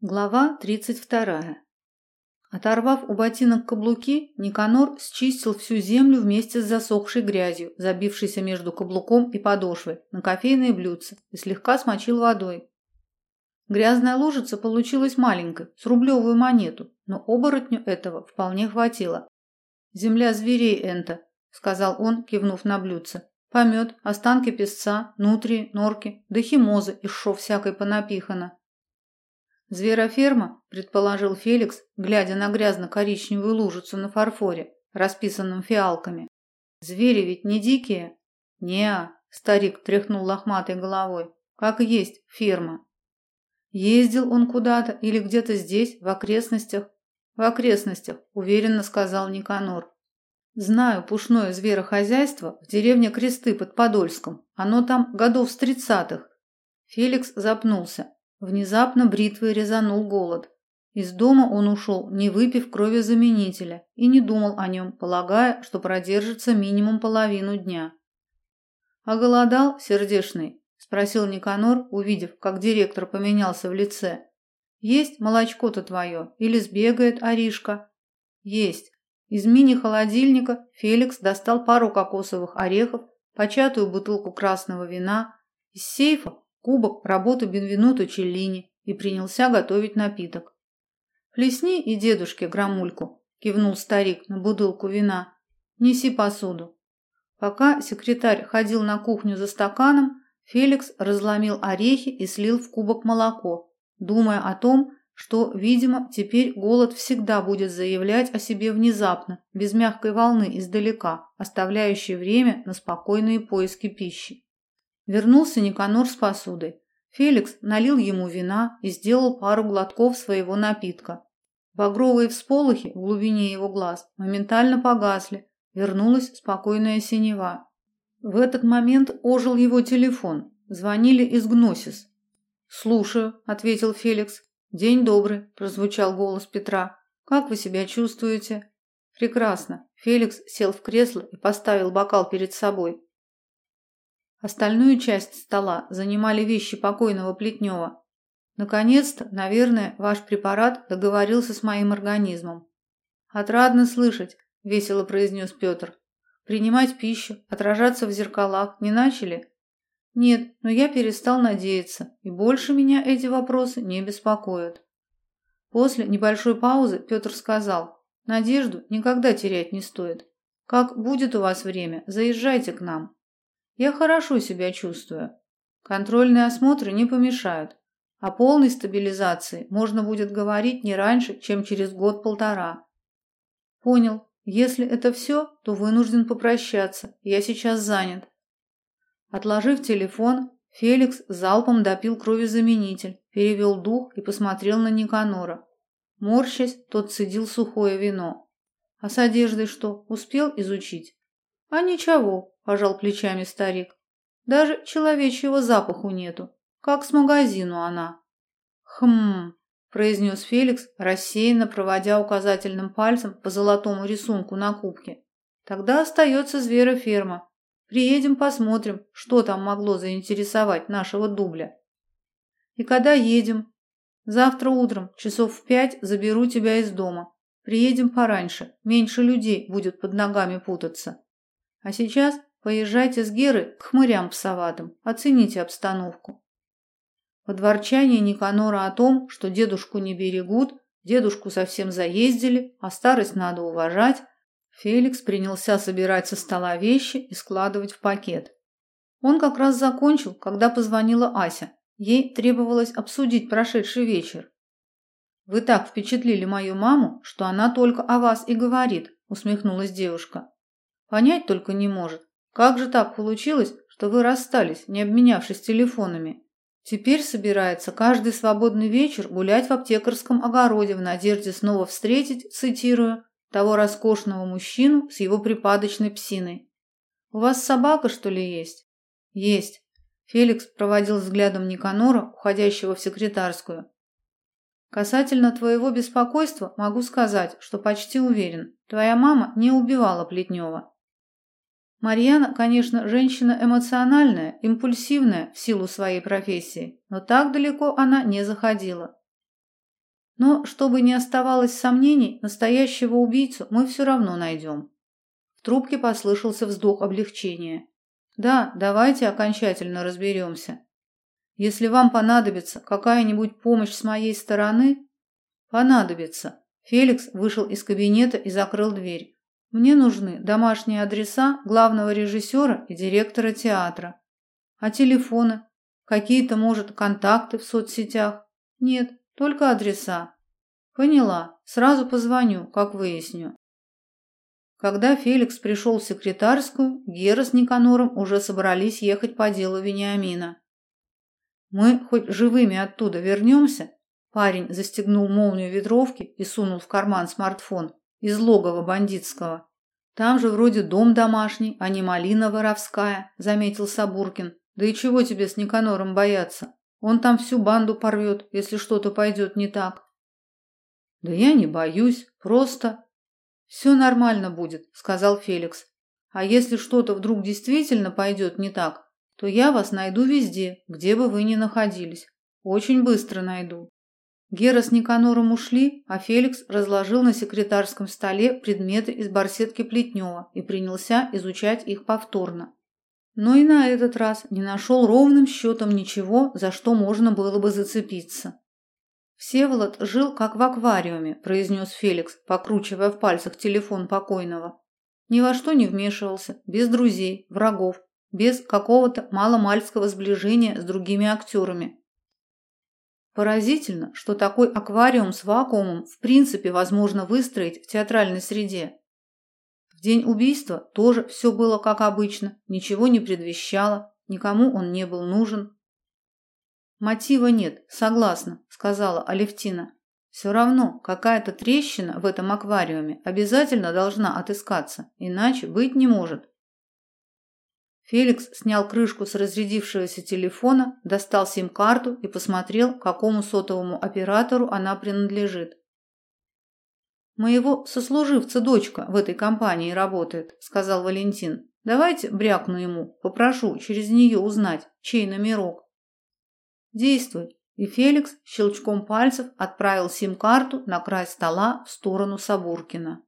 Глава 32. Оторвав у ботинок каблуки, Никанор счистил всю землю вместе с засохшей грязью, забившейся между каблуком и подошвой, на кофейные блюдце и слегка смочил водой. Грязная лужица получилась маленькой, с рублевую монету, но оборотню этого вполне хватило. «Земля зверей, Энта», — сказал он, кивнув на блюдце. «Помет, останки песца, нутрии, норки, да химозы из шов всякой понапихано. «Звероферма», – предположил Феликс, глядя на грязно-коричневую лужицу на фарфоре, расписанном фиалками. «Звери ведь не дикие?» «Не-а», старик тряхнул лохматой головой. «Как есть ферма». «Ездил он куда-то или где-то здесь, в окрестностях?» «В окрестностях», – уверенно сказал Никанор. «Знаю пушное зверохозяйство в деревне Кресты под Подольском. Оно там годов с тридцатых». Феликс запнулся. Внезапно бритвой резанул голод. Из дома он ушел, не выпив крови заменителя, и не думал о нем, полагая, что продержится минимум половину дня. «А голодал, сердешный?» – спросил Никанор, увидев, как директор поменялся в лице. «Есть молочко-то твое? Или сбегает Аришка?» «Есть». Из мини-холодильника Феликс достал пару кокосовых орехов, початую бутылку красного вина. Из сейфа кубок, работу Бенвенуто Челлини и принялся готовить напиток. «Плесни и дедушке грамульку», – кивнул старик на бутылку вина. «Неси посуду». Пока секретарь ходил на кухню за стаканом, Феликс разломил орехи и слил в кубок молоко, думая о том, что, видимо, теперь голод всегда будет заявлять о себе внезапно, без мягкой волны издалека, оставляющей время на спокойные поиски пищи. Вернулся Никанор с посудой. Феликс налил ему вина и сделал пару глотков своего напитка. Багровые всполохи в глубине его глаз моментально погасли. Вернулась спокойная синева. В этот момент ожил его телефон. Звонили из Гносис. «Слушаю», — ответил Феликс. «День добрый», — прозвучал голос Петра. «Как вы себя чувствуете?» «Прекрасно». Феликс сел в кресло и поставил бокал перед собой. Остальную часть стола занимали вещи покойного Плетнева. Наконец-то, наверное, ваш препарат договорился с моим организмом. Отрадно слышать, весело произнес Петр. Принимать пищу, отражаться в зеркалах не начали? Нет, но я перестал надеяться, и больше меня эти вопросы не беспокоят. После небольшой паузы Петр сказал, надежду никогда терять не стоит. Как будет у вас время, заезжайте к нам. Я хорошо себя чувствую. Контрольные осмотры не помешают. О полной стабилизации можно будет говорить не раньше, чем через год-полтора. Понял. Если это все, то вынужден попрощаться. Я сейчас занят. Отложив телефон, Феликс залпом допил кровезаменитель, перевел дух и посмотрел на Никанора. Морщась, тот цедил сухое вино. А с одеждой что, успел изучить? А ничего, пожал плечами старик. Даже человечьего запаху нету, как с магазину она. Хм, произнес Феликс, рассеянно проводя указательным пальцем по золотому рисунку на кубке. Тогда остается звероферма. Приедем, посмотрим, что там могло заинтересовать нашего дубля. И когда едем? Завтра утром, часов в пять, заберу тебя из дома. Приедем пораньше, меньше людей будет под ногами путаться. А сейчас Поезжайте с Геры к хмырям псоватым, оцените обстановку. Под ворчание Никанора о том, что дедушку не берегут, дедушку совсем заездили, а старость надо уважать, Феликс принялся собирать со стола вещи и складывать в пакет. Он как раз закончил, когда позвонила Ася. Ей требовалось обсудить прошедший вечер. «Вы так впечатлили мою маму, что она только о вас и говорит», усмехнулась девушка. «Понять только не может, как же так получилось, что вы расстались, не обменявшись телефонами? Теперь собирается каждый свободный вечер гулять в аптекарском огороде в надежде снова встретить, цитирую, того роскошного мужчину с его припадочной псиной. У вас собака, что ли, есть? Есть. Феликс проводил взглядом Никанора, уходящего в секретарскую. Касательно твоего беспокойства могу сказать, что почти уверен, твоя мама не убивала Плетнева. Марьяна, конечно, женщина эмоциональная, импульсивная в силу своей профессии, но так далеко она не заходила. Но, чтобы не оставалось сомнений, настоящего убийцу мы все равно найдем. В трубке послышался вздох облегчения. Да, давайте окончательно разберемся. Если вам понадобится какая-нибудь помощь с моей стороны, понадобится. Феликс вышел из кабинета и закрыл дверь. Мне нужны домашние адреса главного режиссера и директора театра. А телефоны? Какие-то, может, контакты в соцсетях? Нет, только адреса. Поняла. Сразу позвоню, как выясню. Когда Феликс пришел в секретарскую, Гера с Никанором уже собрались ехать по делу Вениамина. Мы хоть живыми оттуда вернемся? Парень застегнул молнию ветровки и сунул в карман смартфон из логова бандитского. Там же вроде дом домашний, а не малина воровская, заметил Сабуркин. Да и чего тебе с Никанором бояться? Он там всю банду порвет, если что-то пойдет не так. Да я не боюсь, просто «Все нормально будет», – сказал Феликс. «А если что-то вдруг действительно пойдет не так, то я вас найду везде, где бы вы ни находились. Очень быстро найду». Гера с Никанором ушли, а Феликс разложил на секретарском столе предметы из барсетки Плетнева и принялся изучать их повторно. Но и на этот раз не нашел ровным счетом ничего, за что можно было бы зацепиться. Всеволод жил как в аквариуме, произнес Феликс, покручивая в пальцах телефон покойного. Ни во что не вмешивался, без друзей, врагов, без какого-то маломальского сближения с другими актерами. Поразительно, что такой аквариум с вакуумом в принципе возможно выстроить в театральной среде. В день убийства тоже все было как обычно, ничего не предвещало, никому он не был нужен, Мотива нет, согласна, сказала Алевтина. Все равно какая-то трещина в этом аквариуме обязательно должна отыскаться, иначе быть не может. Феликс снял крышку с разрядившегося телефона, достал сим-карту и посмотрел, какому сотовому оператору она принадлежит. Моего сослуживца дочка в этой компании работает, сказал Валентин. Давайте брякну ему, попрошу через нее узнать, чей номерок. Действуй. И Феликс щелчком пальцев отправил сим-карту на край стола в сторону Сабуркина.